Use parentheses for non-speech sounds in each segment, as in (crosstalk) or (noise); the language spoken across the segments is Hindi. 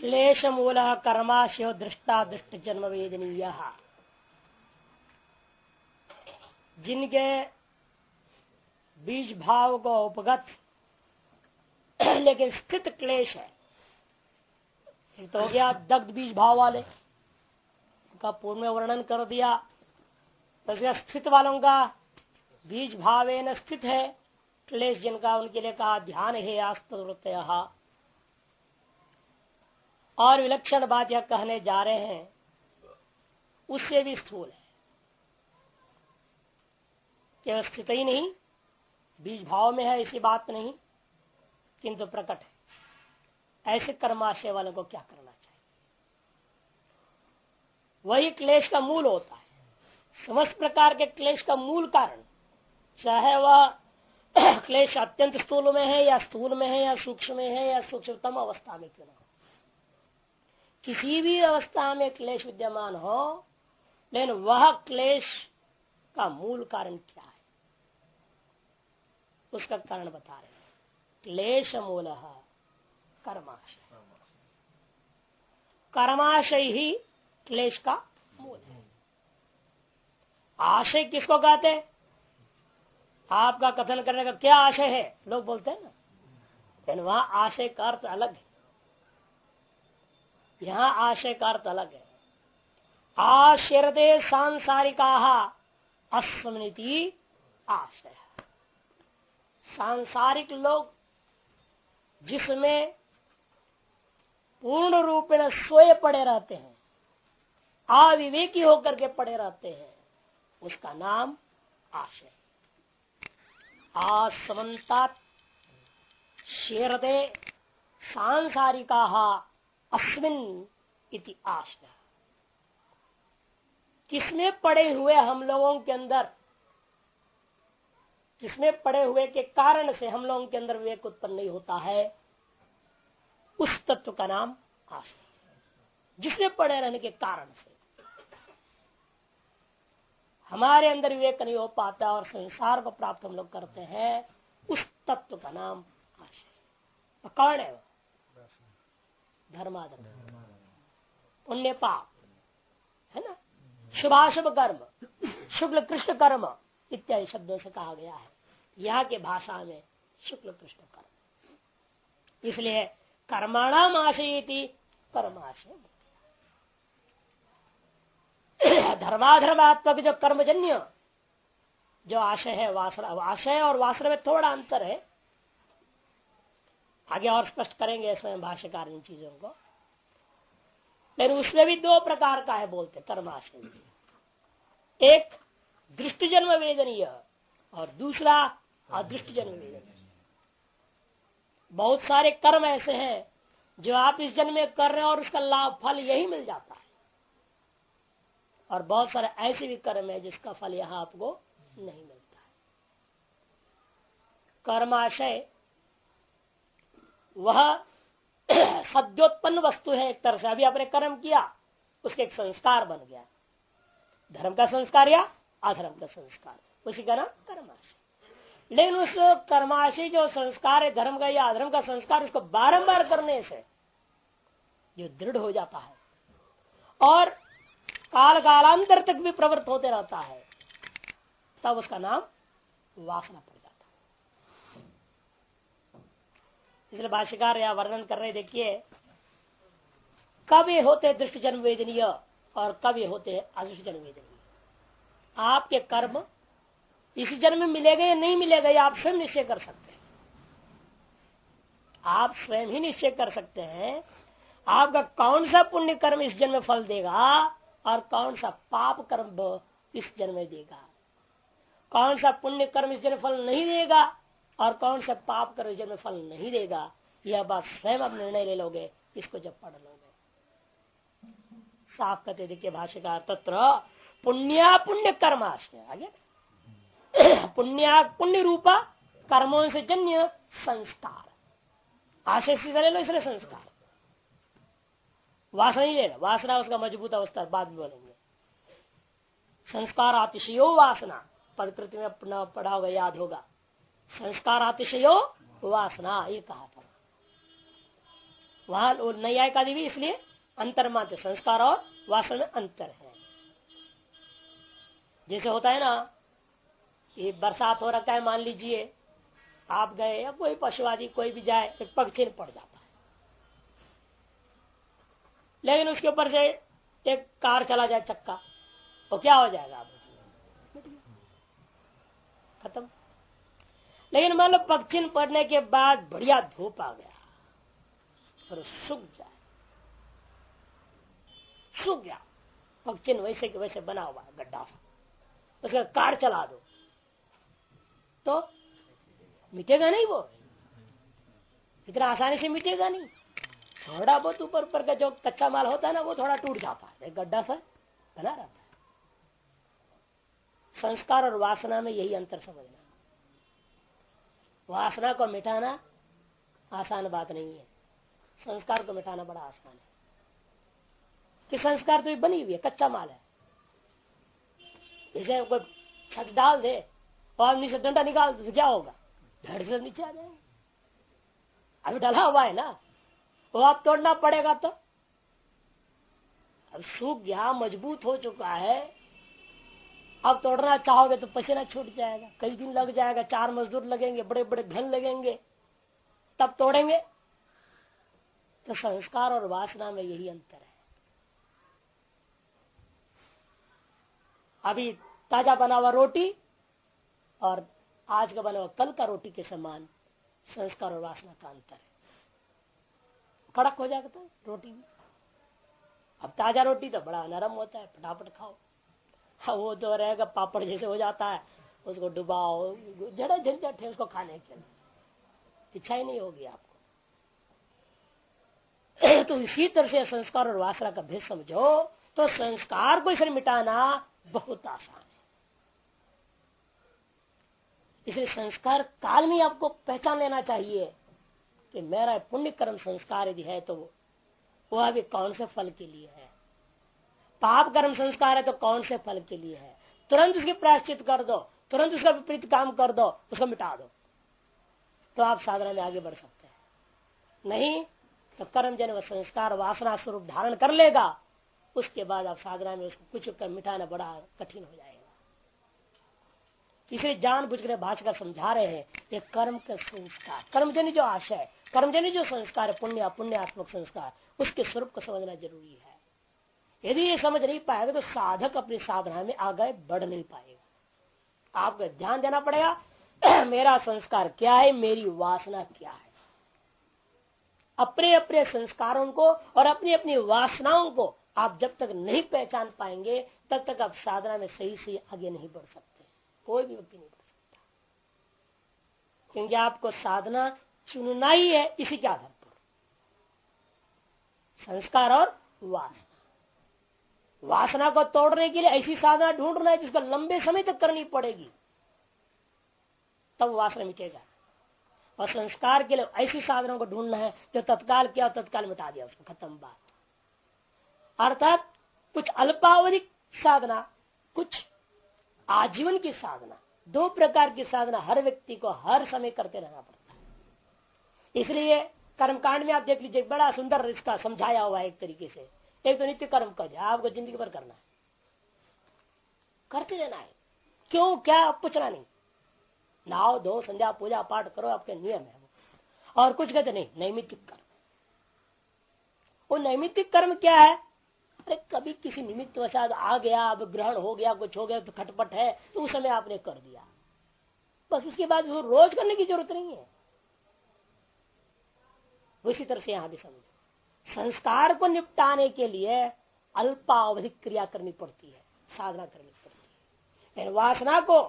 क्लेश मूल कर्माशय दृष्टा दृष्ट जन्म वेदनीय जिनके बीज भाव को उपगत, लेकिन स्थित क्लेश है तो हो गया दग्ध बीज भाव वाले का पूर्व में वर्णन कर दिया। तो स्थित वालों का बीज भावे न स्थित है, क्लेश जिनका उनके लिए कहा ध्यान है आस्तवृत और विलक्षण बात यह कहने जा रहे हैं, उससे भी स्थूल है। केवल स्थित ही नहीं, बीज भाव में है, ऐसी बात नहीं, किंतु प्रकट है। ऐसे कर्माशय वालों को क्या करना चाहिए? वही क्लेश का मूल होता है। समस्त प्रकार के क्लेश का मूल कारण, चाहे वह (clears throat) क्लेश अत्यंत स्थूल में है या स्थूल में है या सूक्ष्म में है या सूक्ष्मतम अवस्था में क्यों ना किसी भी अवस्था में क्लेश विद्यमान हो लेकिन वह क्लेश का मूल कारण क्या है? उसका कारण बता रहे क्लेश मूल कर्माशय। कर्माशय ही क्लेश का मूल है। आशय किसको कहते हैं? आपका कथन करने का क्या आशय है? लोग बोलते हैं ना। लेकिन वहाँ आशय का अर्थ अलग है। यहाँ आशय का अर्थ अलग है। आशीर्दे सांसारिका अस्मृति आशय। सांसारिक लोग जिसमें पूर्ण रूप में सोए पड़े रहते हैं, अविवेकी होकर के पड़े रहते हैं, उसका नाम आशय। आसमंता शेरदे सांसारिका अस्मिन इति आशय किसमें पड़े हुए हम लोगों के अंदर, किसमें पड़े हुए के कारण से हम लोगों के अंदर विवेक उत्पन्न नहीं होता है, उस तत्व का नाम आशय जिसमें पड़े रहने के कारण से हमारे अंदर विवेक नहीं हो पाता और संसार को प्राप्त हम लोग करते हैं, उस तत्व का नाम आश्रय कौन है वो। धर्माधर्म पुण्य पाप, है ना? शुभाशुभ कर्म, शुक्ल कृष्ण कर्म इत्यादि शब्दों से कहा गया है। यहाँ के भाषा में शुक्ल कृष्ण कर्म। इसलिए कर्माणाम आशय कर्माशय धर्माधर्मात्मक जो कर्मजन्य, जो आशय है, वासना, आशय और वासना में थोड़ा अंतर है आगे और स्पष्ट करेंगे स्वयं भाष्यकार इन चीज़ों को। लेकिन उसमें भी दो प्रकार का है बोलते कर्माशय एक दृष्ट जन्म वेदनीय और दूसरा अदृष्ट जन्म वेदनीय बहुत सारे कर्म ऐसे हैं जो आप इस जन्म में कर रहे हैं और उसका लाभ, फल यही मिल जाता है। और बहुत सारे ऐसे भी कर्म है जिसका फल यहाँ आपको नहीं मिलता है। कर्माशय वह (clears throat) सद्योत्पन्न वस्तु है एक तरह से। अभी आपने कर्म किया, उसके एक संस्कार बन गया। धर्म का संस्कार या अधर्म का संस्कार? उसी का नाम कर्माशय। लेकिन उस कर्माशय जो संस्कार है, धर्म का या अधर्म का संस्कार, उसको बारंबार करने से जो दृढ़ हो जाता है। और काल कालांतर तक भी प्रवृत्त होते रहता है। तब उसका नाम वासना पड़ जाता है इसलिए भाष्यकार या वर्णन कर रहे देखिए। कब ये होते दृष्ट जन्म वेदनीय और कब ये होते अदृष्ट जन्म वेदनीय आपके कर्म इस जन्म में मिलेगा या नहीं मिलेगा आप स्वयं निश्चय कर सकते हैं। आप स्वयं ही निश्चय कर सकते हैं, आपका कौन सा पुण्य कर्म इस जन्म में फल देगा और कौन सा पाप कर्म इस जन्म में देगा। कौन सा पुण्य कर्म इस जन्म फल नहीं देगा और कौन सा पाप इस जन्म फल नहीं देगा? यह बात स्वयं आप निर्णय ले लोगे, इसको जब पढ़ लोगे। साफ़ कहते देखिए भाष्यकार, तत्र पुण्या पुण्य कर्माशय आगे। (clears throat) पुण्या पुण्य रूपा कर्मों से जन्य संस्कार। आशय सीधा ले लो, इसलिए संस्कार। वासना नहीं लेना। वासना उसका मज़बूत अवस्था, बाद में बोलेंगे। संस्कार अतिशयो वासना। पदकृति में अपना पढ़ा होगा, याद होगा। संस्कार अतिशयो वासना, ये कहा था। वहाँ का भी इसलिए अंतर मात्र संस्कार और वासना में अंतर है। जैसे होता है ना, ये बरसात हो रखा है, मान लीजिए, आप गए या कोई पशु आदि कोई भी जाए, एक पक्षी पड़ जाता है। लेकिन उसके ऊपर से एक कार चला जाए, चक्का तो क्या हो जाएगा? आप खत्म। लेकिन मान लो पक्षी पड़ने के बाद बढ़िया धूप आ गया, और सूख जाए। सूख गया। पक्षी वैसे के वैसे बना हुआ गड्ढा उसका कार चला दो। तो मिटेगा नहीं वो। इतना आसानी से मिटेगा नहीं। थोड़ा बहुत ऊपर ऊपर का जो कच्चा माल होता है ना, वो थोड़ा टूट जाता है। गड्ढा सा बना रहता है। संस्कार और वासना में यही अंतर समझना। वासना को मिटाना आसान बात नहीं है। संस्कार को मिटाना बड़ा आसान है। कि संस्कार तो बनी हुई है, कच्चा माल है। जैसे कोई छत डाल दे और नीचे डंडा निकाल दे तो क्या होगा? धड़ से नीचे आ जाएगा। अभी डला हुआ है ना, वो आप तोड़ना पड़ेगा तो। अब सूख गया, मज़बूत हो चुका है अब तोड़ना चाहोगे तो पसीना छूट जाएगा। कई दिन लग जाएगा, चार मजदूर लगेंगे बड़े बड़े घन लगेंगे। तब तोड़ेंगे। तो संस्कार और वासना में यही अंतर है। अभी ताज़ा बना हुआ रोटी और आज का बना हुआ कल का रोटी के समान संस्कार और वासना का अंतर है। कड़क हो जाएगा तो रोटी भी। अब ताज़ा रोटी तो बड़ा नरम होता है, फटाफट खाओ। हाँ वो तो रहेगा, पापड़ जैसे हो जाता है। उसको डुबाओ, जड़ा झंझट है, उसको खाने के लिए। इच्छा ही नहीं होगी आपको। (clears throat) तो इसी तरह से संस्कार और वासना का भेद समझो तो संस्कार को इसे मिटाना बहुत आसान है। इसलिए संस्कार काल में आपको पहचान लेना चाहिए कि मेरा पुण्य कर्म संस्कार यदि है तो वह भी कौन से फल के लिए है? पाप कर्म संस्कार है तो कौन से फल के लिए है? तुरंत उसकी प्रायश्चित कर दो, तुरंत उसका विपरीत काम कर दो, उसको मिटा दो। तो आप साधना में आगे बढ़ सकते हैं। नहीं तो कर्म जन संस्कार वासना स्वरूप धारण कर लेगा, उसके बाद आप साधना में उसको कुछ कर मिटाना बड़ा कठिन हो जाएगा। इसलिए जान बुझ कर भाषकर समझा रहे हैं, ये कर्म का संस्कार। कर्मजनी जो आशय कर्मजनी जो संस्कार पुण्य, पुण्यात्मक संस्कार, उसके स्वरूप को समझना ज़रूरी है। यदि ये समझ नहीं पाएगा तो साधक अपनी साधना में आगे बढ़ नहीं पाएगा। आपको ध्यान देना पड़ेगा, (clears throat) मेरा संस्कार क्या है, मेरी वासना क्या है। अपने अपने संस्कारों को और अपनी अपनी वासनाओं को आप जब तक नहीं पहचान पाएँगे, तब तक आप साधना में सही से आगे नहीं बढ़ सकते। कोई भी व्यक्ति नहीं बढ़ सकता। क्योंकि आपको साधना चुनना ही है, इसी के आधार पर। संस्कार और वासना। वासना को तोड़ने के लिए ऐसी साधना ढूंढना है जिसको लंबे समय तक करनी पड़ेगी। तब वासना मिटेगा। और संस्कार के लिए ऐसी साधनों को ढूंढना है जो तत्काल किया तत्काल मिटा दिया उसको। खत्म बात। अर्थात कुछ अल्पावधिक साधना, कुछ आजीवन की साधना, दो प्रकार की साधना हर व्यक्ति को हर समय करते रहना पड़ता है। इसलिए कर्मकांड में आप देख लीजिए बड़ा सुंदर इसका समझाया हुआ है एक तरीके से। एक तो नित्य कर्म कर आपको ज़िंदगी भर करना है। करते रहना है। क्यों? क्या? पूछना नहीं। नहाओ दो संध्या, पूजा पाठ करो, आपके नियम है और कुछ कहते नहीं, नैमित्तिक कर्म। वो नैमित्तिक कर्म क्या है? अरे, कभी किसी निमित्त वसाद आ गया, अब ग्रहण हो गया, कुछ हो गया तो खटपट है तो उस समय आपने कर दिया। बस उसके बाद उसको रोज करने की ज़रूरत नहीं है। उसी तरह से यहाँ भी समझो। संस्कार को निपटाने के लिए अल्पावधिक क्रिया करनी पड़ती है, साधना करनी पड़ती है। वासना को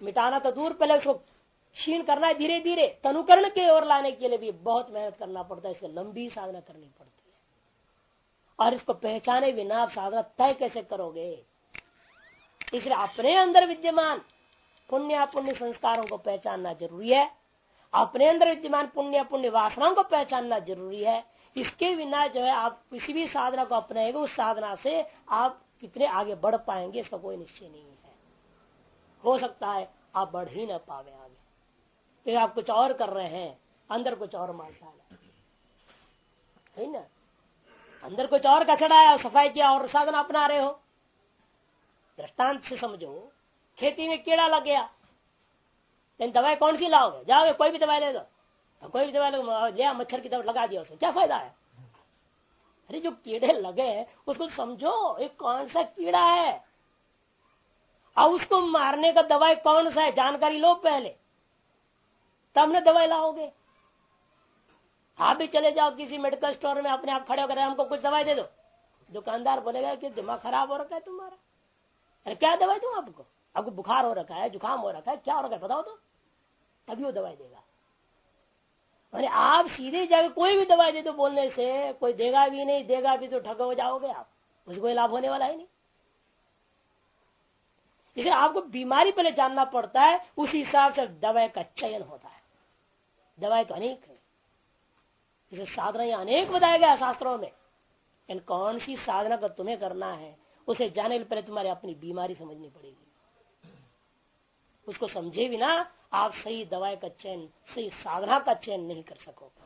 मिटाना तो दूर, पहले उसको क्षीण करना है धीरे धीरे तनुकरण के ओर लाने के लिए भी बहुत मेहनत करना पड़ता है, इसको लंबी साधना करनी पड़ती है। और इसको पहचाने बिना साधना तय कैसे करोगे? इसलिए अपने अंदर विद्यमान पुण्य पुण्य संस्कारों को पहचानना ज़रूरी है। अपने अंदर विद्यमान पुण्य पुण्य वासनाओं को पहचानना ज़रूरी है। इसके बिना जो है आप किसी भी साधना को अपनाएँगे, उस साधना से आप कितने आगे बढ़ पाएँगे, इसका कोई निश्चय नहीं है। हो सकता है आप बढ़ ही ना पावे आगे। तो आप कुछ और कर रहे हैं, अंदर कुछ और माल डाले है। ना? अंदर कुछ और कचड़ा है, सफ़ाई किया और साधन अपना रहे हो। दृष्टांत से समझो, खेती में कीड़ा लग गया लेकिन दवाई कौन सी लाओगे? जाओगे, कोई भी दवाई ले दो कोई भी दवाई लिया मच्छर की दवा लगा दिया उसको क्या फ़ायदा है? अरे जो कीड़े लगे, उसको समझो, एक कौन सा कीड़ा है? और उसको मारने का दवाई कौन सा है? जानकारी लो पहले। तब न दवाई लाओगे। आप भी चले जाओ किसी मेडिकल स्टोर में, अपने आप खड़े होकर हमको कुछ दवाई दे दो। दुकानदार बोलेगा कि दिमाग खराब हो रखा है तुम्हारा। अरे क्या दवाई दू आपको? आपको बुखार हो रखा है, जुकाम हो रखा है, क्या हो रखा है, बताओ तो। तभी वो दवाई देगा। अरे आप सीधे जाके कोई भी दवाई दे दो बोलने से, कोई देगा भी नहीं, देगा भी तो ठग हो जाओगे आप। उसको कोई लाभ होने वाला है नहीं। इसलिए आपको बीमारी पहले जानना पड़ता है, उस हिसाब से दवाई का चयन होता है। दवाई तो अनेक है। इसे साधना अनेक बताया गया शास्त्रों में। इन कौन सी साधना का तुम्हें करना है, उसे जाने के पहले तुम्हारी अपनी बीमारी समझनी पड़ेगी। उसको समझे बिना आप सही दवाई का चयन, सही साधना का चयन नहीं कर सकोगे।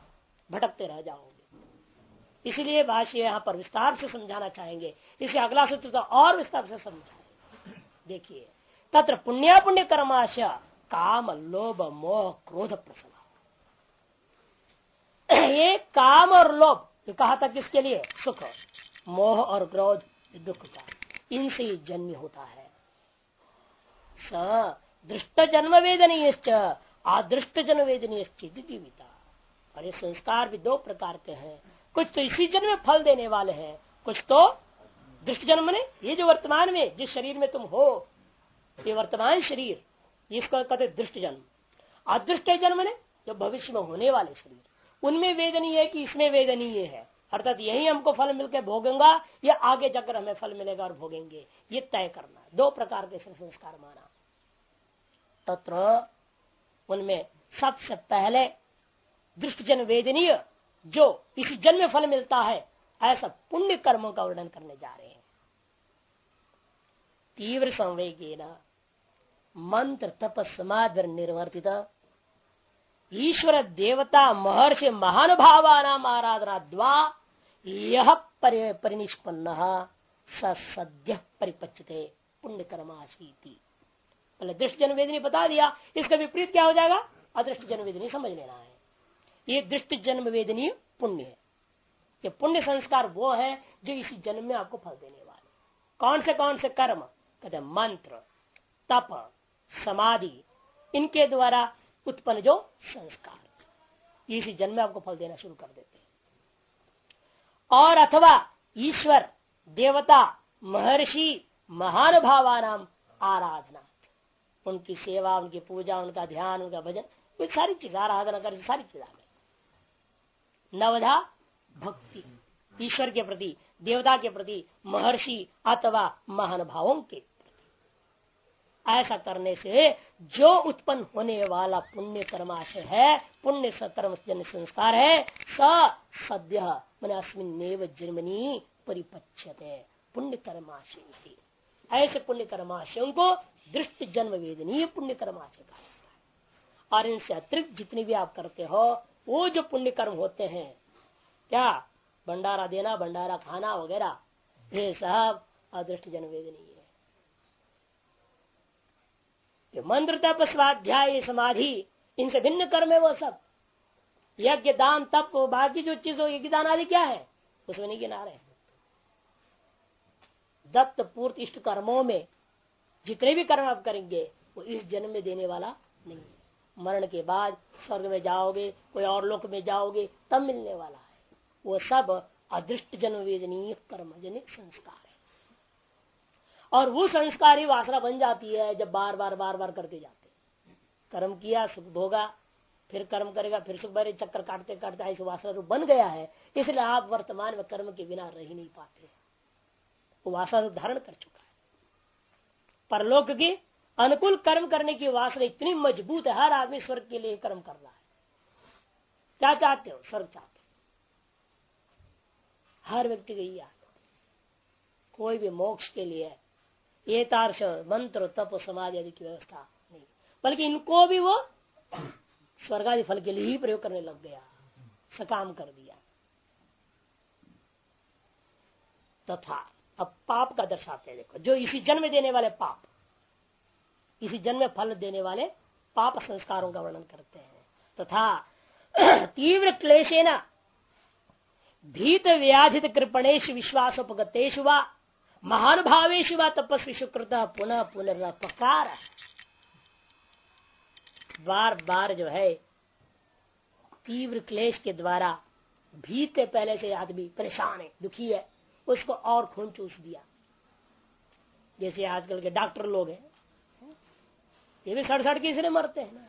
भटकते रह जाओगे। इसीलिए भाष्य यहाँ पर विस्तार से समझाना चाहेंगे। इसे अगला सूत्र तो और विस्तार से समझाए। देखिए, तत्र पुण्य पुण्य कर्माश काम लोभ मोह क्रोध प्रसन्न। ये काम और लोभ कहा था किसके लिए? सुख, मोह और क्रोध, दुख का। इनसे जन्म होता है। दृष्ट जन्म वेदनीय आदृष्ट जन्म वेदनीय और ये संस्कार भी दो प्रकार के हैं। कुछ तो इसी जन्म में फल देने वाले हैं, कुछ तो दृष्ट जन्म ने ये जो वर्तमान में, जिस शरीर में तुम हो, ये वर्तमान शरीर इसको कहते दृष्ट जन्म अदृष्ट जन्म ने जो भविष्य में होने वाले शरीर, उनमें वेदनीय है कि इसमें वेदनीय है। अर्थात यही हमको फल मिलकर भोगेंगा, या आगे जाकर हमें फल मिलेगा और भोगेंगे। ये तय करना दो प्रकार के संस्कार माना। तत्र उनमें सबसे पहले दृष्टजन वेदनीय, जो इस जन्म फल मिलता है, ऐसा पुण्य कर्मों का वर्णन करने जा रहे हैं। तीव्र संवेग मंत्र तप समाधि निर्वर्तित, ईश्वर देवता महर्षि महानुभावा नाम आराधना द्वा यह परिनिष्पन्न सद्य परिपचते पुण्य कर्माशीति पहले दृष्ट जन वेदनी बता दिया, इसका विपरीत क्या हो जाएगा? अदृष्ट जन वेदनी समझ लेना है। ये दृष्ट जन्म वेदनी पुण्य है। ये पुण्य संस्कार वो है जो इसी जन्म में आपको फल देने वाले कौन से कौन से कर्म? कहते मंत्र, तप, समाधि, इनके द्वारा उत्पन्न जो संस्कार। इसी जन्म में आपको फल देना शुरू कर देते हैं। और अथवा ईश्वर, देवता, महर्षि महानुभावा नाम आराधना। उनकी सेवा, उनकी पूजा, उनका ध्यान, उनका भजन ये सारी चीज़, आराधना कर सारी चीज़ आ गई। नवधा, भक्ति, ईश्वर के प्रति, देवता के प्रति, महर्षि, अथवा महानुभावों के ऐसा करने से जो उत्पन्न होने वाला पुण्य कर्माशय है, पुण्य कर्म जन संस्कार है सद्य, मैंने अस्मिन जन्मनी परिपक्षते पुण्य कर्माशय ऐसे पुण्य कर्माशयों को दृष्ट जन्म वेदनीय पुण्य कर्माशय का और इनसे अतिरिक्त जितने भी आप करते हो, वो जो पुण्य कर्म होते हैं, क्या? भंडारा देना, भंडारा खाना वगैरह, ये सब अदृष्ट जन्म वेदनीय है। मंत्र तप स्वाध्याय समाधि, इनसे भिन्न कर्म है वो सब। यज्ञ, दान, तप बाकी जो चीज़ हो यज्ञ दान आदि क्या है? उसमें नहीं गिना रहे दत्त, पूर्त, इष्ट कर्मों में जितने भी कर्म आप करेंगे, वो इस जन्म में देने वाला नहीं है। मरण के बाद स्वर्ग में जाओगे, कोई और लोक में जाओगे, तब मिलने वाला है। वो सब अदृष्ट जन्म वेदनीय कर्म जनिक संस्कार है। और वो संस्कार ही वासना बन जाती है जब बार बार बार बार करते जाते कर्म किया, सुख भोगा, फिर कर्म करेगा, फिर सुख भरे चक्कर काटते काटते ऐसे वासना रूप बन गया है। इसलिए आप वर्तमान में कर्म के बिना रह नहीं पाते वो वासना रूप धारण कर चुका है। परलोक की अनुकूल कर्म करने की वासना इतनी मज़बूत है, हर आदमी स्वर्ग के लिए कर्म कर रहा है। क्या चाहते हो? स्वर्ग चाहते हो। हर व्यक्ति गई कोई भी मोक्ष के लिए ये तार्श मंत्र तप समाज आदि की व्यवस्था नहीं। बल्कि इनको भी वो स्वर्गादि फल के लिए ही प्रयोग करने लग गया, सकाम कर दिया। तथा अब पाप का दर्शाते हैं, देखो, जो इसी जन्म देने वाले पाप, इसी जन्म फल देने वाले पाप संस्कारों का वर्णन करते हैं। तथा (clears throat) तीव्र क्लेशेना भीत व्याधित कृपणेश विश्वासोपगतेश व महानुभावेश व तपस्वी सुकृत पुनः पुनर्पकार। बार बार जो है, तीव्र क्लेश के द्वारा भीत पहले से आदमी परेशान है, दुखी है। उसको और खून चूस दिया। जैसे आजकल के डॉक्टर लोग हैं। ये भी सड़ सड़ के इसलिए मरते हैं ना।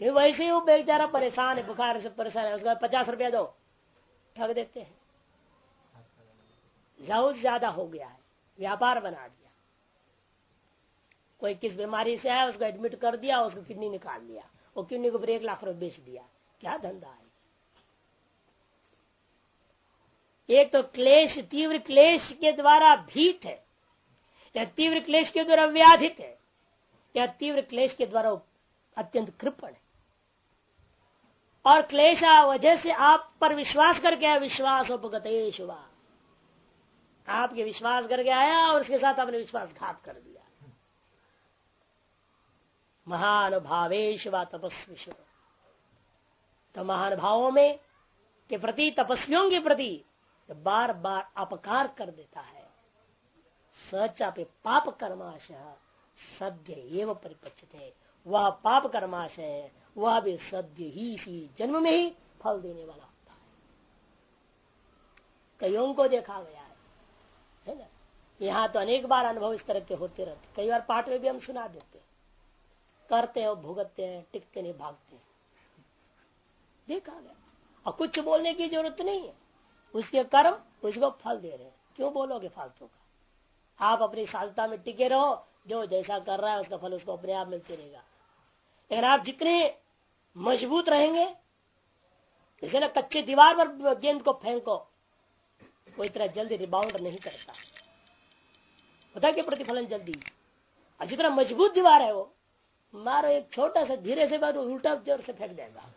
कि वैसे ही वो बेचारा परेशान है, बुखार से परेशान है। उसका पचास रुपया दो। ठग देते हैं। बहुत ज़्यादा हो गया है। व्यापार बना दिया। कोई किस बीमारी से आया, उसको एडमिट कर दिया, उसको किडनी निकाल लिया वो किडनी को एक लाख रुपए बेच दिया। क्या धंधा है? एक तो क्लेश, तीव्र क्लेश के द्वारा भीत है। या तीव्र क्लेश के द्वारा व्याधित है। या तीव्र क्लेश के द्वारा अत्यंत कृपण है। और क्लेश वजह से आप पर विश्वास करके आया, विश्वास उपगत शुभा। आपके विश्वास करके आया और उसके साथ आपने विश्वासघात कर दिया। महानुभावेश तपस्वी तो महानुभावों में के प्रति, तपस्वियों के प्रति बार बार अपकार कर देता है। सचापे पाप कर्माश सद्य एवं परिपचते वह पाप कर्माश है, वह भी सद्य ही इसी जन्म में ही फल देने वाला होता है। कईयों को देखा गया है है ना? यहाँ तो अनेक बार अनुभव इस तरह के होते रहते कई बार पाठ में भी हम सुना देते करते हैं, भुगतते हैं, टिकते नहीं, भागते हैं। देखा गया। और कुछ बोलने की ज़रूरत नहीं है। उसके कर्म, उसको फल दे रहे क्यों बोलोगे फालतू का? आप अपनी साधता में टिके रहो, जो जैसा कर रहा है उसका फल उसको अपने आप मिलते रहेगा। लेकिन आप जितने मज़बूत रहेंगे जैसे ना कच्चे दीवार पर गेंद को फेंको वो इतना जल्दी रिबाउंड नहीं करता। होता क्या प्रतिफलन जल्दी? और जितना मज़बूत दीवार है वो, मारो एक छोटा सा धीरे से बार उल्टा ज़ोर से फेंक देगा।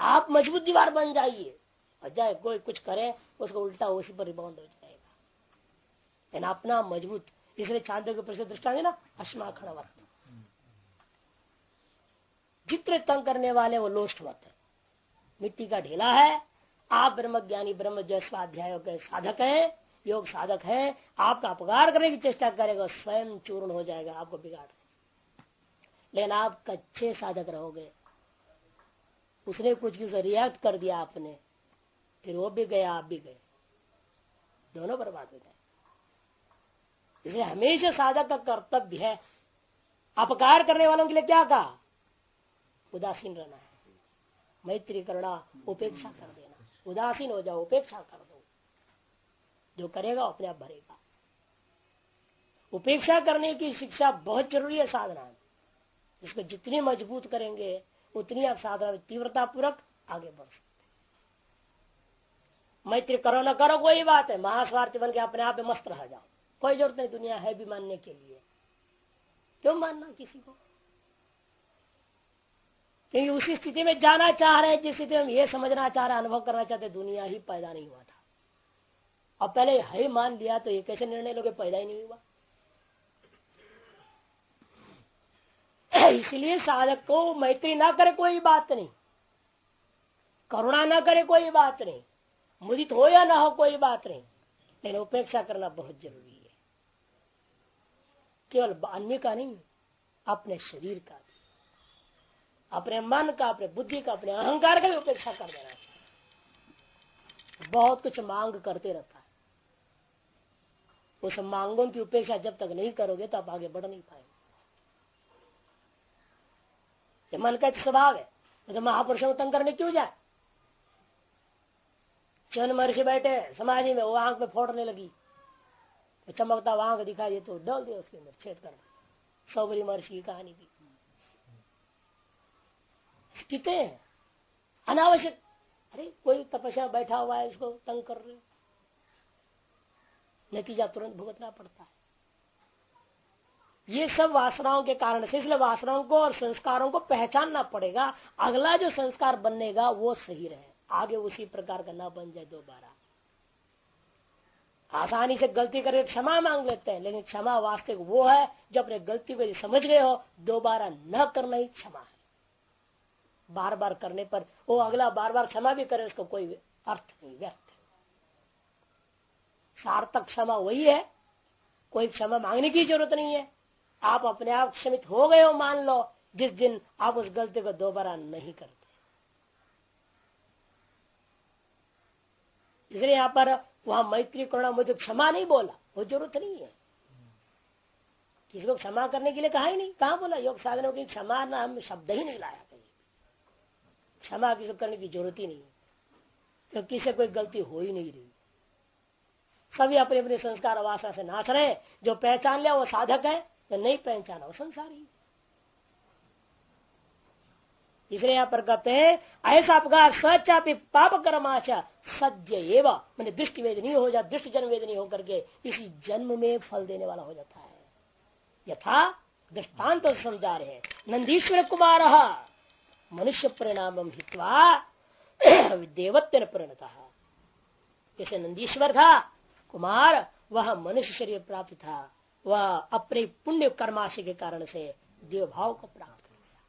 आप मज़बूत दीवार बन जाइए। और जाए कोई कुछ करे, उसको उल्टा उसी पर रिबाउंड हो जाएगा। लेकिन अपना मज़बूत, इसलिए चाँद के प्रसिद्ध दृष्टा है ना अश्मा खड़वत जितने तंग करने वाले वो लोष्टवत है। मिट्टी का ढेला है। आप ब्रह्म ज्ञानी ब्रह्म जो स्वाध्याय के साधक है, योग साधक है। आपका अपकार करने की चेष्टा करेगा, स्वयं चूर्ण हो जाएगा, आपको बिगाड़ लेकिन आप कच्चे साधक रहोगे। उसने कुछ रिएक्ट कर दिया आपने, फिर वो भी गया, आप भी गए। दोनों बर्बाद हो जाए। इसलिए हमेशा साधक का कर्तव्य है अपकार करने वालों के लिए क्या कहा? उदासीन रहना है। मैत्री करना, उपेक्षा कर देना। उदासीन हो जाओ, उपेक्षा कर दो। जो करेगा अपने आप भरेगा। उपेक्षा करने की शिक्षा बहुत ज़रूरी है साधना। इसको जितनी मज़बूत करेंगे उतनी आप साधना तीव्रता पूर्वक आगे बढ़ सकते मैत्री करो ना करो, कोई बात है महास्वार्थ बन के अपने आप में मस्त रह जाओ। कोई ज़रूरत नहीं दुनिया है भी मानने के लिए। क्यों मानना किसी को? क्योंकि उसी स्थिति में जाना चाह रहे हैं, जिस स्थिति में ये समझना चाह रहे अनुभव करना चाहते दुनिया ही पैदा नहीं हुआ था। और पहले है मान लिया तो ये कैसे निर्णय लोग? पैदा ही नहीं हुआ। इसलिए साधक को मैत्री ना करे कोई बात नहीं। करुणा ना करे कोई बात नहीं। मुदित हो या ना हो कोई बात नहीं। लेकिन उपेक्षा करना बहुत ज़रूरी है। केवल अन्य का नहीं, अपने शरीर का भी। अपने मन का, अपने बुद्धि का, अपने अहंकार का भी उपेक्षा कर देना चाहिए। बहुत कुछ मांग करते रहता है। उस मांगों की उपेक्षा जब तक नहीं करोगे तो आप आगे बढ़ नहीं पाएँगे। ये मन का एक स्वभाव है। तो तो महापुरुषों तंग करने क्यों जाए? चन महर्षि बैठे, समाधि में, वो आँख में फोड़ने लगी। तो चमकता आँख दिखाई दे तो डाल दे उसके अंदर, छेद कर। सौबरी महर्षि की कहानी भी कितने अनावश्यक। अरे, कोई तपस्या बैठा हुआ है, इसको तंग कर रहे नतीजा तुरंत भुगतना पड़ता है। ये सब वासनाओं के कारण से, इसलिए वासनाओं को और संस्कारों को पहचानना पड़ेगा। अगला जो संस्कार बनेगा, वो सही रहे। आगे उसी प्रकार का ना बन जाए दोबारा। आसानी से गलती करके क्षमा मांग लेते हैं, लेकिन क्षमा वास्तविक वो है, जो अपने गलती को समझ गए हो, दोबारा न करना ही क्षमा है। बार बार करने पर, वो अगला बार बार क्षमा भी करे, उसको कोई अर्थ नहीं, व्यर्थ। सार्थक क्षमा वही है, कोई क्षमा मांगने की ज़रूरत नहीं है। आप अपने आप क्षमित हो गए हो, मान लो, जिस दिन आप उस गलती को दोबारा नहीं करते। इसलिए यहाँ पर वहाँ मैत्री करुणा मुझे क्षमा नहीं बोला, वो ज़रूरत नहीं है। किसी को क्षमा करने के लिए कहा ही नहीं, कहा बोला? योग साधनों की क्षमा ना हम शब्द ही नहीं लाया कहीं क्षमा किसी करने की ज़रूरत ही नहीं है, क्योंकि किसी कोई गलती हो ही नहीं रही। सभी अपने अपने संस्कार वासना से नाच रहे, जो पहचान लिया वो साधक है जो नहीं पहचाना वो संसारी इसलिए यहाँ पर कहते हैं, ऐसा अपघात सचापी पाप कर्माशा सद्य एवं। मैंने दृष्टि वेदनी हो जाए दृष्ट जन्म वेदनी होकर के इसी जन्म में फल देने वाला हो जाता है। यथा दृष्टांत तो समझा रहे हैं। नंदीश्वर कुमार मनुष्य परिणाम हित्वा (clears throat) देवत्व परिणत। जैसे नंदीश्वर था, कुमार, वह मनुष्य शरीर प्राप्त था। वह अपने पुण्य कर्माशय के कारण से देव भाव को प्राप्त कर गया।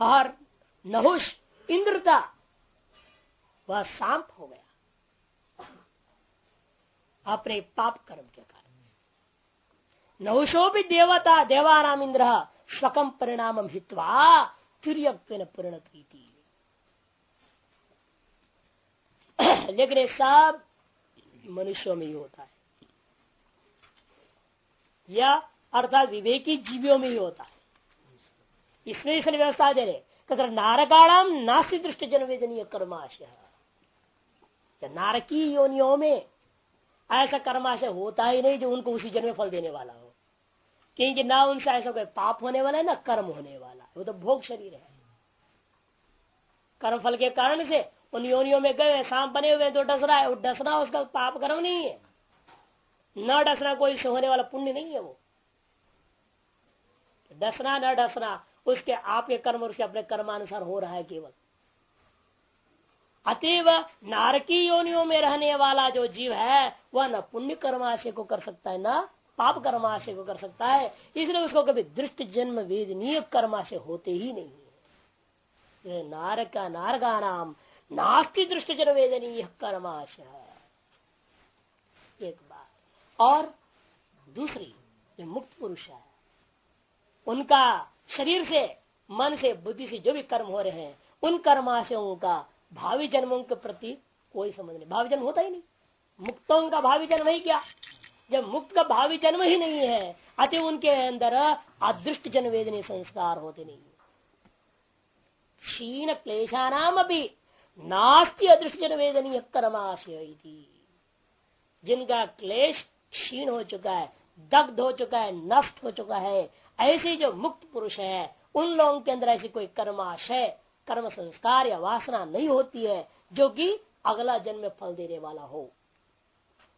हर नहुष इंद्रता वह शांत हो गया। अपने पाप कर्म के कारण नहुषो भी देवता, देवानाम इंद्र स्वकम परिणाम हित्वा तिरक परिणत की थी लेकिन सब मनुष्यों में ही होता है। या अर्थात विवेकी जीवियों में ही होता है। इसमें इसलिए व्यवस्था दे रहे तथा नारकाणाम नास्ति दृष्ट जनवेदनीय कर्माशय। नारकी योनियों में ऐसा कर्माशय होता ही नहीं जो उनको उसी जन्म फल देने वाला हो। क्योंकि ना उनसे ऐसा कोई पाप होने वाला है, ना कर्म होने वाला वो तो भोग शरीर है। कर्म फल के कारण से उन योनियों में गए, सांप बने हुए तो डस रहा है। वो डसना, उसका पाप कर्म नहीं है। न डसना कोई से होने वाला पुण्य नहीं है वो। डसना, न डसना, उसके आपके कर्म और उसके अपने कर्मानुसार हो रहा है केवल। अतएव नारकी योनियों में रहने वाला जो जीव है, वह न पुण्य कर्माशय को कर सकता है, न पाप कर्माशय को कर सकता है। इसलिए उसको कभी दृष्ट जन्म वेदनीय कर्माशय होते ही नहीं है। नारका नारका नाम नास्ति दृष्ट जन वेदनीय कर्माश एक बात और दूसरी, जो मुक्त पुरुष है, उनका शरीर से, मन से, बुद्धि से जो भी कर्म हो रहे हैं, उन कर्माशयों का भावी जन्मों के प्रति कोई संबंध नहीं। भावी जन्म होता ही नहीं। मुक्तों का भावी जन्म ही क्या? जब मुक्त का भावी जन्म ही नहीं है, अति उनके अंदर अदृष्ट जनवेदनी संस्कार होते नहीं क्षीण क्लेशानाम अभी नास्ती अदृष्ट जन वेदनीय कर्माशय जिनका क्लेश क्षीण हो चुका है, दग्ध हो चुका है, नष्ट हो चुका है। ऐसे जो मुक्त पुरुष है, उन लोगों के अंदर ऐसी कोई कर्माशय, कर्म संस्कार या वासना नहीं होती है, जो कि अगला जन्म फल देने वाला हो।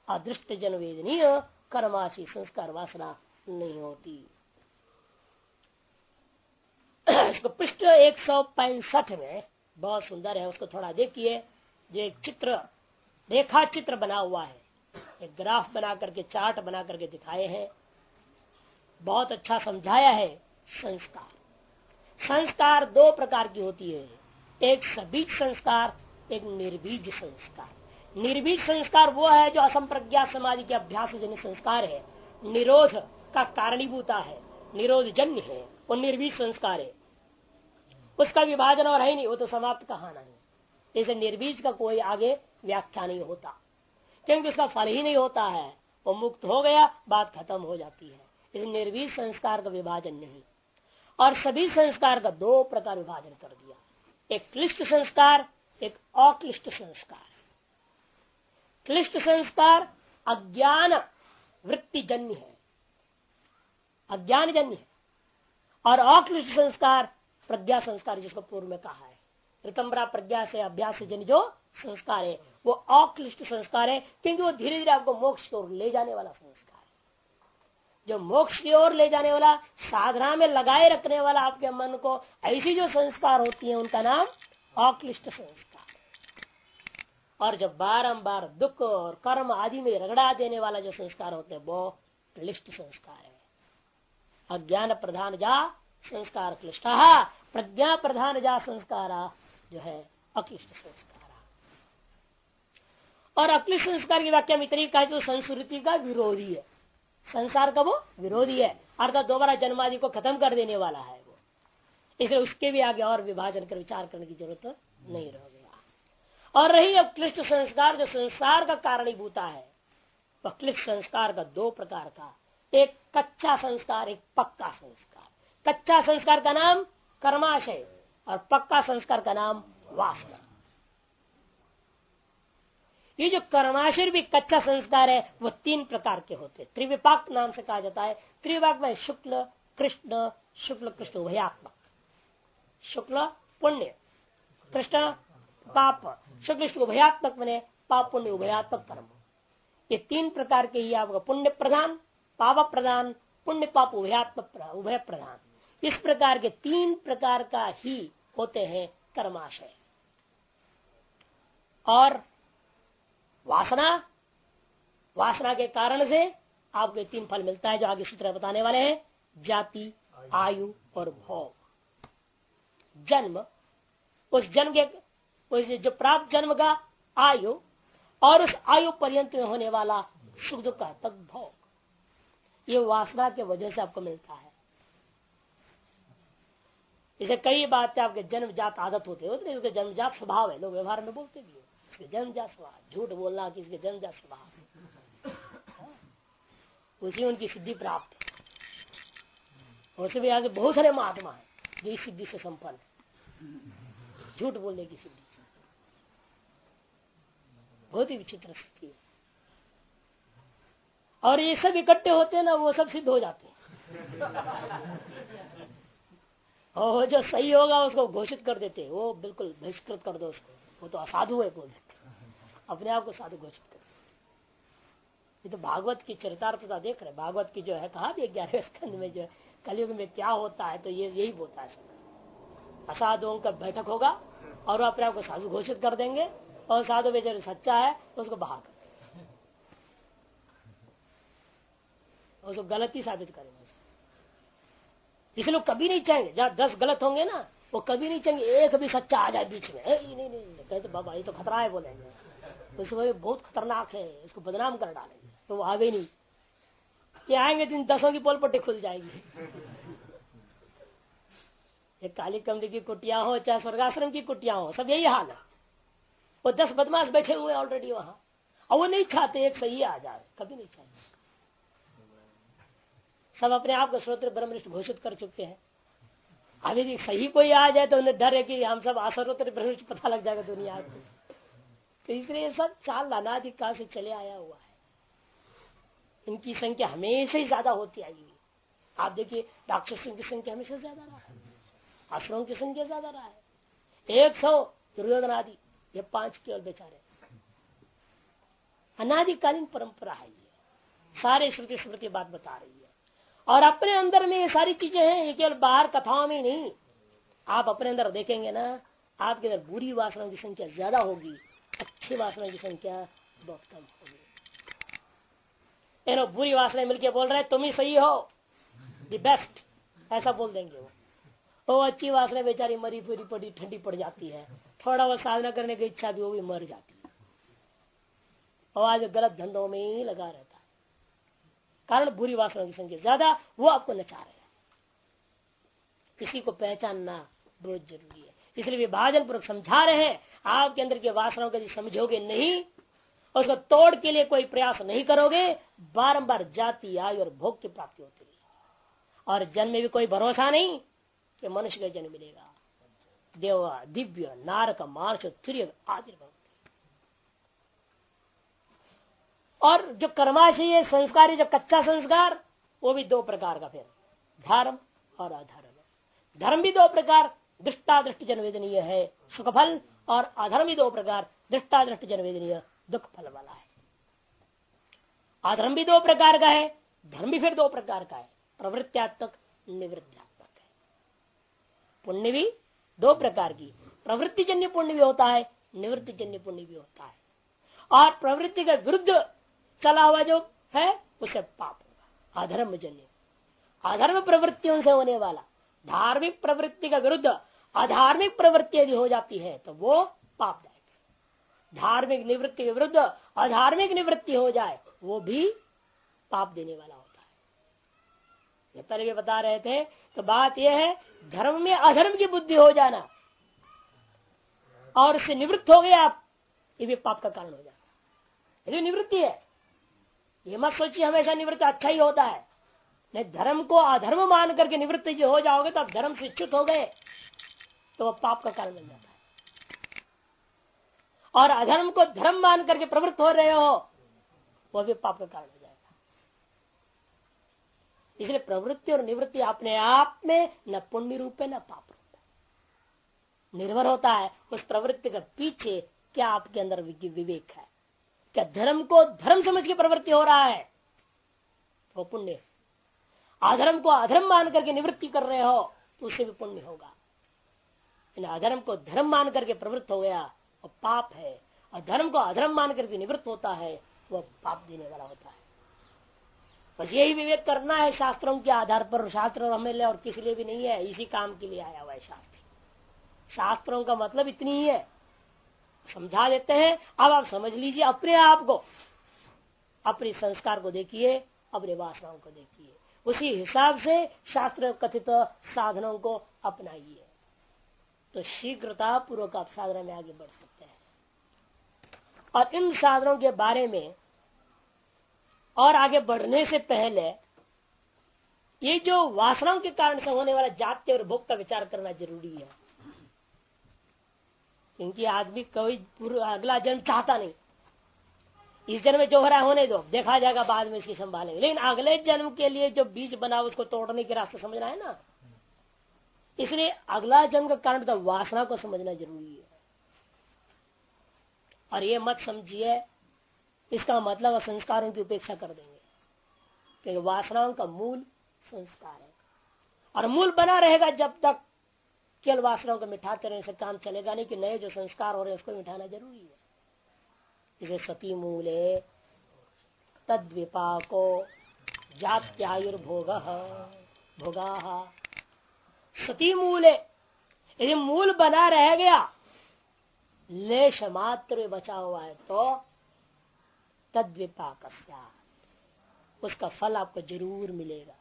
अदृष्ट जन वेदनीय कर्माशी संस्कार वासना नहीं होती। इसको पृष्ठ एक सौ पैंसठ में, बहुत सुंदर है, उसको थोड़ा देखिए, जो एक चित्र, रेखा चित्र बना हुआ है। ग्राफ बना करके, चार्ट बना करके दिखाए हैं। बहुत अच्छा समझाया है संस्कार। संस्कार दो प्रकार की होती है। एक सबीज संस्कार, एक निर्बीज संस्कार। निर्बीज संस्कार वो है जो असंप्रज्ञा समाज के अभ्यास जन्य संस्कार है। निरोध का कारणीभूता है। निरोध जन्य है। वो निर्बीज संस्कार है। उसका विभाजन और है नहीं, वो तो समाप्त कहाना है। इसे निर्बीज का कोई आगे व्याख्या नहीं होता। क्योंकि उसका फल ही नहीं होता है, वो मुक्त हो गया, बात खत्म हो जाती है। इस निर्बीज संस्कार का विभाजन नहीं। और सभी संस्कार का दो प्रकार विभाजन कर दिया। एक क्लिष्ट संस्कार, एक अक्लिष्ट संस्कार। क्लिष्ट संस्कार अज्ञान वृत्ति जन्य है। अज्ञान जन्य है। और अक्लिष्ट संस्कार प्रज्ञा संस्कार, जिसको पूर्व में कहा है। प्रज्ञा से अभ्यास जन जो संस्कार है वो अक्लिष्ट संस्कार है, क्योंकि वो धीरे धीरे आपको मोक्ष की ओर ले जाने वाला संस्कार है। जो मोक्ष की ओर ले जाने वाला, साधना में लगाए रखने वाला आपके मन को, ऐसी जो संस्कार होती है, उनका नाम अक्लिष्ट संस्कार और जब बारंबार दुख और कर्म आदि में रगड़ा देने वाला जो संस्कार होते हैं, वो क्लिष्ट संस्कार है। अज्ञान प्रधान जा संस्कार क्लिष्ट। प्रज्ञा प्रधान जा संस्कार जो है, अक्लिष्ट संस्कार। और अक्लिष्ट संस्कार की व्याख्या में इतनी कहा तो संस्कृति का विरोधी है। संसार का वो विरोधी है। अर्थात दोबारा जन्मादि को खत्म कर देने वाला है वो। इसलिए उसके भी आगे और विभाजन कर, विचार करने की ज़रूरत नहीं रह गया और रही अब क्लिष्ट संस्कार, जो संसार का कारणीभूता है। वह क्लिष्ट संस्कार का दो प्रकार का। एक कच्चा संस्कार, एक पक्का संस्कार। कच्चा संस्कार का नाम कर्माशय और पक्का संस्कार का नाम वासना। ये जो कर्माशय भी कच्चा संस्कार है, वो तीन प्रकार के होते हैं। त्रिविपाक नाम से कहा जाता है। त्रिविपाक में शुक्ल, कृष्ण शुक्ल, कृष्ण उभयात्मक शुक्ल, पुण्य। कृष्ण, पाप। शुक्ल उभयात्मक मैंने पाप, पुण्य उभयात्मक कर्म। ये तीन प्रकार के ही आपका पुण्य प्रधान पाप प्रधान पुण्य, पाप उभयात्मक उभय प्रधान इस प्रकार के तीन प्रकार का ही होते हैं कर्माशय। और वासना वासना के कारण से आपको तीन फल मिलता है जो आगे सूत्र बताने वाले हैं जाति आयु और भोग। जन्म उस जन्म के उस जो प्राप्त जन्म का आयु और उस आयु पर्यंत में होने वाला सुख दुख का तक भोग। ये वासना के वजह से आपको मिलता है। इसे कई बातें आपके जन्मजात आदत होते होते जन्मजात स्वभाव है लोग व्यवहार में बोलते भी किसके जन्मजात स्वभाव झूठ बोलना किसके जन्मजात स्वभाव उसी उनकी सिद्धि प्राप्त है। उससे भी आगे बहुत सारे महात्मा है जो इस सिद्धि से संपन्न है। झूठ बोलने की सिद्धि। बहुत ही विचित्र सिद्धि है। और ये सब इकट्ठे होते हैं ना, वो सब सिद्ध हो जाते हैं। और जो सही होगा, उसको घोषित कर देते वो बिल्कुल बहिष्कृत कर दो उसको। वो तो असाधु है बोल देते अपने आप को साधु घोषित कर ये तो भागवत की चरितार्थता देख रहे भागवत की जो है कहा दिया ग्यारहवें स्कंद में जो कलयुग में क्या होता है तो ये यही होता है असाधुओं का बैठक होगा और अपने आप को साधु घोषित कर देंगे और साधु बेचारे सच्चा है तो उसको बाहर कर उसको गलती साबित करेंगे इसलिए लोग कभी नहीं चाहेंगे जहाँ दस गलत होंगे ना वो कभी नहीं चाहेंगे एक भी सच्चा आ जाए बीच में नहीं नहीं नहीं कहते बाबा ये तो खतरा है बोलेंगे उसको बहुत खतरनाक है, इसको बदनाम कर डालेंगे तो वो आवे नहीं। ये आएँगे दिन दसों की पोल पट्टी खुल जाएगी। ये काली कमली की कुटिया हो, चाहे स्वर्गाश्रम की कुटिया हो, सब यही हाल है। वो दस बदमाश बैठे हुए ऑलरेडी वहाँ। और वो नहीं चाहते एक सही आ जाए, कभी नहीं चाहते। सब अपने आप को श्रोत्र ब्रह्मनिष्ठ घोषित कर चुके हैं। अभी सही कोई आ जाए तो उन्हें डर है कि हम सब ब्रह्मनिष्ठ पता लग जाएगा दुनिया को तो इसलिए ये सब चाल अनाधिकाल से चले आया हुआ है। इनकी संख्या हमेशा ही ज़्यादा होती आई हुई। आप देखिए, राक्षसों की संख्या हमेशा ज़्यादा रहा है। असुरों की संख्या ज़्यादा रहा है। एक सौ दुर्योधन आदि, ये पाँच केवल बेचारे। अनादिकालीन परंपरा है ये। सारे श्रुति स्मृति बात बता रही है। और अपने अंदर में ये सारी चीज़ें हैं, ये केवल बाहर कथाओं में नहीं। आप अपने अंदर देखेंगे ना, आपके अंदर बुरी वासना की संख्या ज़्यादा होगी। अच्छी वासना की संख्या बहुत कम होगी। बुरी वासना मिलके बोल रहे तुम ही सही हो। दी बेस्ट ऐसा बोल देंगे वो। वो अच्छी वासना बेचारी मरी पूरी पड़ी, ठंडी पड़ जाती है। थोड़ा वो साधना करने की इच्छा भी वो भी मर जाती है। और आज गलत धंधों में ही लगा रहता है। कारण बुरी वासना की संख्या। ज़्यादा वो आपको नचा रहे हैं। किसी को पहचानना बहुत ज़रूरी है। इसलिए विभाजन पूर्वक समझा रहे हैं, आपके अंदर के वासनाओं को समझोगे नहीं, और उसको तोड़ के लिए कोई प्रयास नहीं करोगे, बारंबार जाति, आयु और भोग की प्राप्ति होती है और जन्म में भी कोई भरोसा नहीं कि मनुष्य का जन्म मिलेगा। देव, दिव्य, नारक मार्च तुर्य आदि और जो कर्माशय संस्कार जो कच्चा संस्कार, वो भी दो प्रकार का फिर। धर्म और अधर्म। धर्म भी दो प्रकार दृष्टा दृष्टि जनवेदनीय है। सुख फल और अधर्म दो प्रकार दृष्टा दृष्टि जनवेदनीय दुख फल वाला है। अधर्म भी दो प्रकार का है, धर्म भी फिर दो प्रकार का है। प्रवृत्त्यात्मक, निवृत्त्यात्मक है। पुण्य भी दो प्रकार की प्रवृत्ति जन्य पुण्य भी होता है निवृत्ति जन्य पुण्य भी होता है। और प्रवृत्ति के विरुद्ध चला हुआ जो है, उसे पाप होगा अधर्म जन्य अधर्म प्रवृत्तियों से होने वाला। धार्मिक प्रवृत्ति का विरुद्ध अधार्मिक प्रवृत्ति यदि हो जाती है तो वो पापदायक है। धार्मिक निवृत्ति के विरुद्ध अधार्मिक निवृत्ति हो जाए, वो भी पाप देने वाला होता है। पहले भी बता रहे थे तो बात यह है, धर्म में अधर्म की बुद्धि हो जाना, और उससे निवृत्त हो गए आप, ये भी पाप का कारण हो जाता यदि निवृत्ति है, ये मत सोचिए हमेशा निवृत्त अच्छा ही होता है। नहीं, धर्म को अधर्म मान करके निवृत्त जो हो जाओगे तो आप धर्म से च्युत हो गए तो वह पाप का कारण बन जाता है। और अधर्म को धर्म मान करके प्रवृत्त हो रहे हो वह भी पाप का कारण हो जाएगा। इसलिए प्रवृत्ति और निवृत्ति अपने आप में न पुण्य रूप है, न पाप रूप है। निर्भर होता है उस प्रवृत्ति के पीछे क्या आपके अंदर विवेक है। क्या धर्म को धर्म समझ के प्रवृत्ति हो रहा है, वो पुण्य अधर्म को अधर्म मान करके निवृत्ति कर रहे हो तो उससे भी पुण्य होगा। अधर्म को धर्म मान करके प्रवृत्त हो गया, वो पाप है। और धर्म को अधर्म मान करके निवृत्त होता है वह पाप देने वाला होता है। बस यही विवेक करना है शास्त्रों के आधार पर, शास्त्र हमें और किसी लिए भी नहीं है, इसी काम के लिए आया हुआ है शास्त्र। शास्त्रों का मतलब इतनी ही है। समझा देते हैं, अब आप समझ लीजिए अपने आप को। अपने संस्कार को देखिए, अपने वासनाओं को देखिए। उसी हिसाब से शास्त्र कथित साधनों को अपनाइए। तो शीघ्रता पूर्वक आप साधना में आगे बढ़ सकते हैं। और इन साधनों के बारे में और आगे बढ़ने से पहले ये जो वासनाओं के कारण से होने वाला जाति और भोग का विचार करना ज़रूरी है। क्योंकि आदमी कोई अगला जन्म चाहता नहीं। इस जन्म में जो हो रहा होने दो, देखा जाएगा बाद में इसकी संभालेंगे। लेकिन अगले जन्म के लिए जो बीज बना, उसको तोड़ने के रास्ते समझना है ना? इसलिए अगला जन्म का कारण वासना को समझना ज़रूरी है। और ये मत समझिए, इसका मतलब संस्कारों की उपेक्षा कर देंगे। क्योंकि वासनाओं का मूल संस्कार है। और मूल बना रहेगा जब तक केवल वासनाओं को मिठाते रहने से काम चलेगा नहीं कि नए जो संस्कार हो रहे हैं, उसको मिठाना ज़रूरी है। जैसे सती मूले तद विपाको जात्यायुर्भोग। भोगा। सती मूले, यदि मूल बना रह गया, लेश मात्र बचा हुआ है तो तद विपाक उसका फल आपको ज़रूर मिलेगा।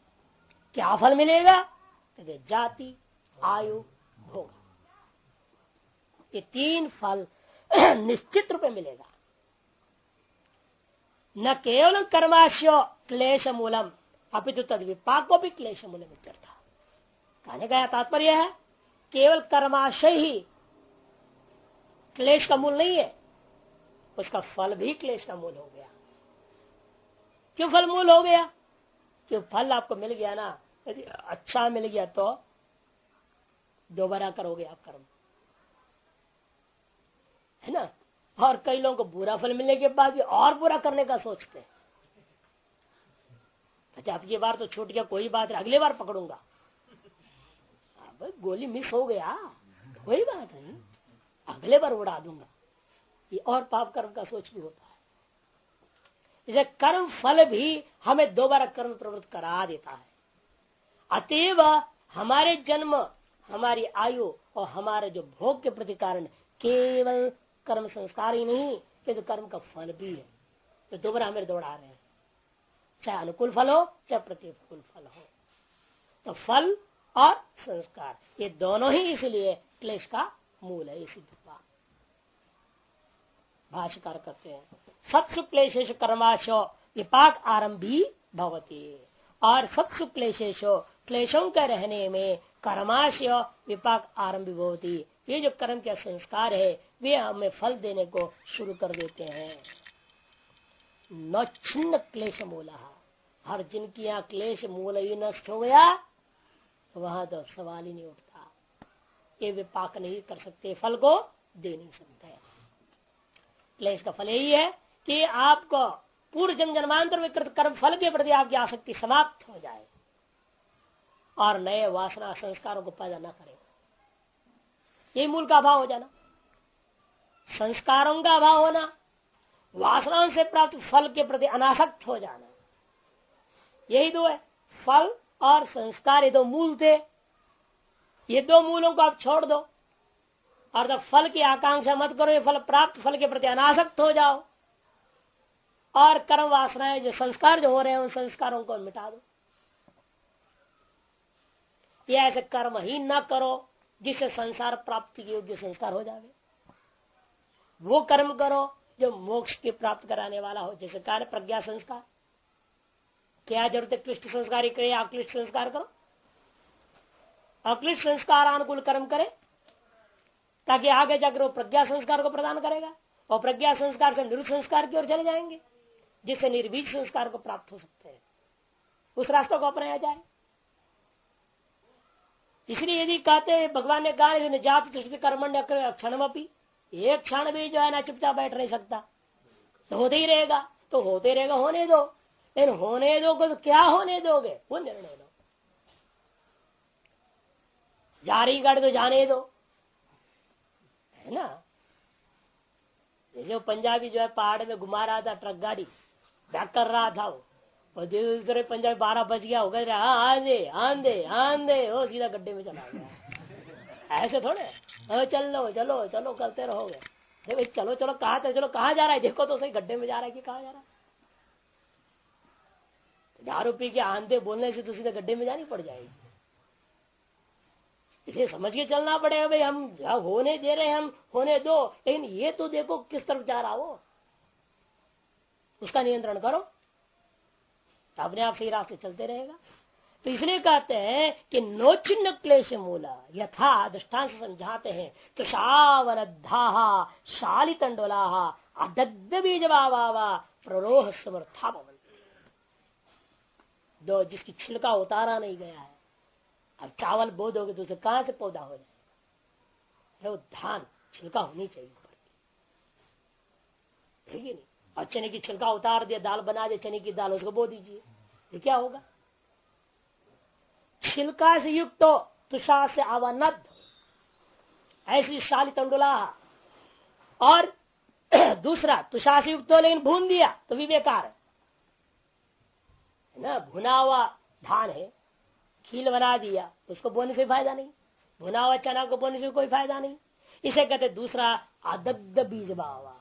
क्या फल मिलेगा? तो जाति, आयु, भोग। ये तीन फल (clears throat) निश्चित रूप में मिलेगा। न केवल कर्माश्य क्लेश मूलम अपितु तद विपाक को भी क्लेश मूलम था कहने का तात्पर्य? है केवल कर्माशय ही क्लेश का मूल नहीं है। उसका फल भी क्लेश का मूल हो गया। क्यों फल मूल हो गया? क्यों फल आपको मिल गया ना? यदि अच्छा मिल गया तो दोबारा करोगे आप कर्म। है ना? और कई लोगों को बुरा फल मिलने के बाद भी और बुरा करने का सोचते हैं। अच्छा अब ये बार तो छूट गया, कोई बात नहीं, अगले बार पकड़ूँगा। भाई, गोली मिस हो गया, कोई बात नहीं, अगले बार उड़ा दूँगा। ये और पाप कर्म का सोच भी होता है। इसे कर्म फल भी हमें दोबारा कर्म प्रवृत्त करा देता है। अतएव हमारे जन्म, हमारी आयु और हमारे जो भोग के प्रति कारण केवल कर्म संस्कार ही नहीं, किंतु तो कर्म का फल भी है। तो दोबारा हमें दौड़ा रहे हैं। चाहे अनुकूल फल हो, चाहे प्रतिकूल फल हो। तो फल और संस्कार, ये दोनों ही इसलिए क्लेश का मूल है, इसी भाष्यकार करते हैं, सत्सु क्लेशेश कर्माश विपाक आरंभी भवती। और सत्सु क्लेशेश क्लेशों के रहने में कर्माशय विपाक आरंभ होती ये जो कर्म के संस्कार है, वे हमें फल देने को शुरू कर देते हैं। न छिन्न क्लेश मूला। हर जिनकी यहाँ क्लेश मूल ही नष्ट हो गया वहाँ तो सवाल ही नहीं उठता। ये वे पाक नहीं कर सकते, फल को दे नहीं सकते। क्लेश का फल यही है कि आपको पूर्व जन जन्मांतर में कृत कर्म फल के प्रति आपकी आसक्ति समाप्त हो जाए और नए वासना संस्कारों को पैदा न करे। यही मूल का अभाव हो जाना। संस्कारों का अभाव होना, वासनाओं से प्राप्त फल के प्रति अनासक्त हो जाना। यही दो है, फल और संस्कार, ये दो मूल थे। ये दो मूलों को आप छोड़ दो। और जब फल की आकांक्षा मत करो, ये फल प्राप्त फल के प्रति अनासक्त हो जाओ। और कर्म वासनाएँ जो संस्कार जो हो रहे हैं, उन संस्कारों को मिटा दो। ये ऐसे कर्म ही न करो। जिससे संसार प्राप्ति के योग्य संस्कार हो जाए वो कर्म करो जो मोक्ष के प्राप्त कराने वाला हो, जैसे कार्य प्रज्ञा संस्कार। क्या ज़रूरत है क्लिष्ट संस्कार करे अक्लिष्ट संस्कार करो? अक्लिष्ट संस्कार अनुकूल कर्म करे, ताकि आगे जाकर वो प्रज्ञा संस्कार को प्रदान करेगा और प्रज्ञा संस्कार से निरुद्ध संस्कार की ओर चले जाएँगे, जिससे निर्बीज संस्कार को प्राप्त हो सकते हैं। उस रास्ते को अपनाया जाए। इसलिए यदि कहते भगवान ने कहा जात कर्मण्य क्षण एक क्षण भी जो है ना चुपचाप बैठ नहीं सकता। तो होते ही रहेगा तो होते रहेगा, होने दो। लेकिन होने दो तो क्या होने दोगे? वो निर्णय लो। जा रही गाड़ी तो जाने दो। है ना? जो पंजाबी जो है पहाड़ में घुमा रहा था, ट्रक गाड़ी बैक कर रहा था वो। पंजाबी बारह बज गया हो गया हाँ आंधे आंधे आंधे वो सीधा गड्ढे में चला गया। ऐसे थोड़े हाँ। चल, चलो चलो, करते रहोगे। भाई, चलो चलो, कहा था चलो, कहा जा रहा है? देखो तो सही, गड्ढे में जा रहा है कि कहा जा रहा है? दारू पी के आंधे बोलने से तो सीधे गड्ढे में जानी पड़ जाएगी। इसे समझ के चलना पड़ेगा, भाई, हम होने दे रहे हैं, हम होने दो, लेकिन ये तो देखो किस तरफ़ जा रहा हो। उसका नियंत्रण करो। अपने आप सही रास्ते चलते रहेगा। तो इसलिए कहते हैं कि नोचिन्न क्लेश मूला, यथा दृष्टान से समझाते हैं कृषावनधा शाली तंडोला अदग्ध बीज प्ररोह समर्था भवन दो जिसकी छिलका उतारा नहीं गया है, अब चावल बो दोगे तो उसे कहाँ से पौधा हो जाए धान, छिलका होनी चाहिए ठीक है नहीं? और चने की छिलका उतार दिया, दाल बना दे चने की दाल, उसको बो दीजिए। ये क्या होगा? छिलका से युक्त तो तुषार से आवानद। ऐसी शाली तंडुला। और (clears throat) दूसरा, तुषार से युक्त हो, लेकिन भून दिया तो भी बेकार है ना? भुना हुआ धान है, खील बना दिया, उसको बोने से फ़ायदा नहीं। भुना हुआ चना को बोने से कोई फ़ायदा नहीं। इसे कहते दूसरा आदग्ध बीज भाव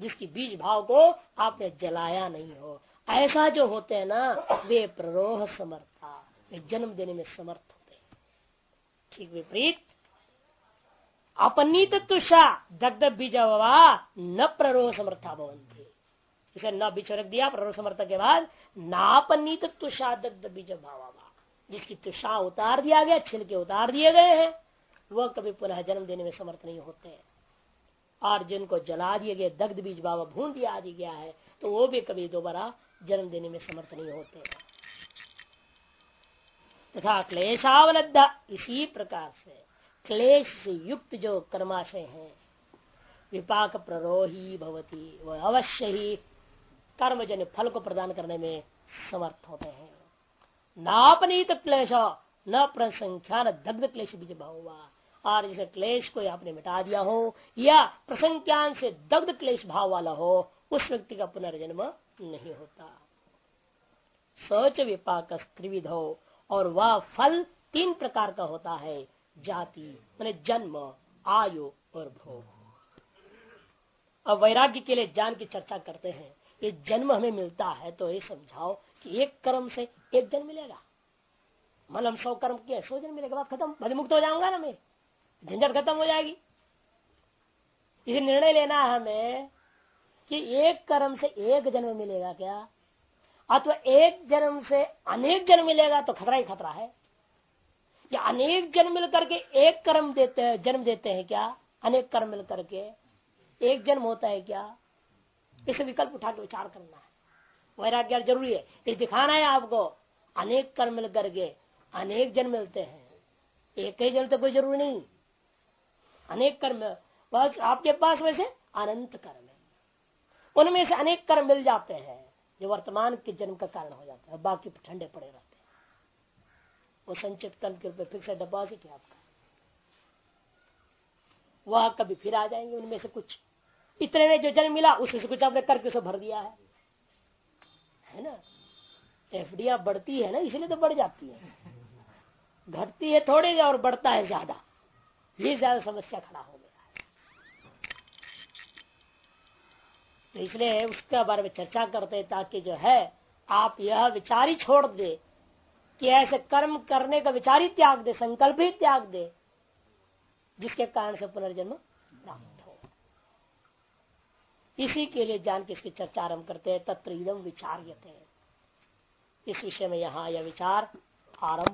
जिसकी बीज भाव को आपने जलाया नहीं हो। ऐसा जो होते हैं ना, वे प्ररोह समर्था, वे जन्म देने में समर्थ होते हैं। ठीक विपरीत अपनीत तुषा दग्ध बीज न प्ररोह समर्था भवन इसे न बीच रख दिया, प्ररोह समर्थ के बाद नापनीत तुषा दग्ध बीज भावा जिसकी तुषा उतार दिया गया, छिलके उतार दिए गए हैं, वह कभी पुनः जन्म देने में समर्थ नहीं होते और जिनको जला दिए गए दग्ध बीज बाबा भून दिया आदि गया है तो वो भी कभी दोबारा जन्म देने में समर्थ नहीं होते। तथा क्लेशावलब्ध इसी प्रकार से क्लेश से युक्त जो कर्माशय है, विपाक प्ररोही भवती वह अवश्य ही कर्मजन्य फल को प्रदान करने में समर्थ होते हैं। नापनीत क्लेश, न प्रसंख्या न दग्ध क्लेश बीज हुआ और जिसे क्लेश को आपने मिटा दिया हो, या प्रसंख्यान से दग्ध क्लेश भाव वाला हो, उस व्यक्ति का पुनर्जन्म नहीं होता। सोच विपाक त्रिविध हो, और वह फल तीन प्रकार का होता है, जाति, मैंने जन्म, आयु और भोग। अब वैराग्य के लिए जान की चर्चा करते हैं। ये जन्म हमें मिलता है तो ये समझाओ कि एक कर्म से एक जन्म मिलेगा। मतलब हम सौ कर्म किए, सौ जन्म मिलेगा बात खत्म। मुक्त हो जाऊँगा ना मैं। झंझट खत्म हो जाएगी। इसे निर्णय लेना है हमें कि एक कर्म से एक जन्म मिलेगा क्या? अथवा एक जन्म से अनेक जन्म मिलेगा तो खतरा ही खतरा है। या अनेक जन्म मिल करके एक कर्म देते हैं, जन्म देते हैं क्या? अनेक कर्म मिल करके एक जन्म होता है क्या? इसे विकल्प उठा के विचार करना है। वैराग्य ज़रूरी है। ये दिखाना है आपको, अनेक कर्म मिल करके अनेक जन्म मिलते हैं। एक ही जन्म तो कोई ज़रूरी नहीं। अनेक कर्म, बस आपके पास वैसे अनंत कर्म है। उनमें से अनेक कर्म मिल जाते हैं, जो वर्तमान के जन्म का कारण हो जाता है बाकी ठंडे पड़े रहते हैं। वो संचित कर्म के रूप में फिक्स डिपॉजिट है आपका वह कभी फिर आ जाएँगे, उनमें से कुछ। इतने में जो जन्म मिला, उसमें से कुछ आपने करके उसे भर दिया है। है ना? एफडिया बढ़ती है ना, इसलिए तो बढ़ जाती है। घटती है थोड़ी और बढ़ता है ज़्यादा। ये ज़्यादा समस्या खड़ा हो गया है। तो इसलिए उसके बारे में चर्चा करते ताकि जो है, आप यह विचार ही छोड़ दे कि ऐसे कर्म करने का विचार ही त्याग दे, संकल्प ही त्याग दे, जिसके कारण से पुनर्जन्म प्राप्त हो। इसी के लिए जान के इसकी चर्चा आरंभ करते हैं, तत्र इदम विचार इस विषय में यहाँ यह विचार आरंभ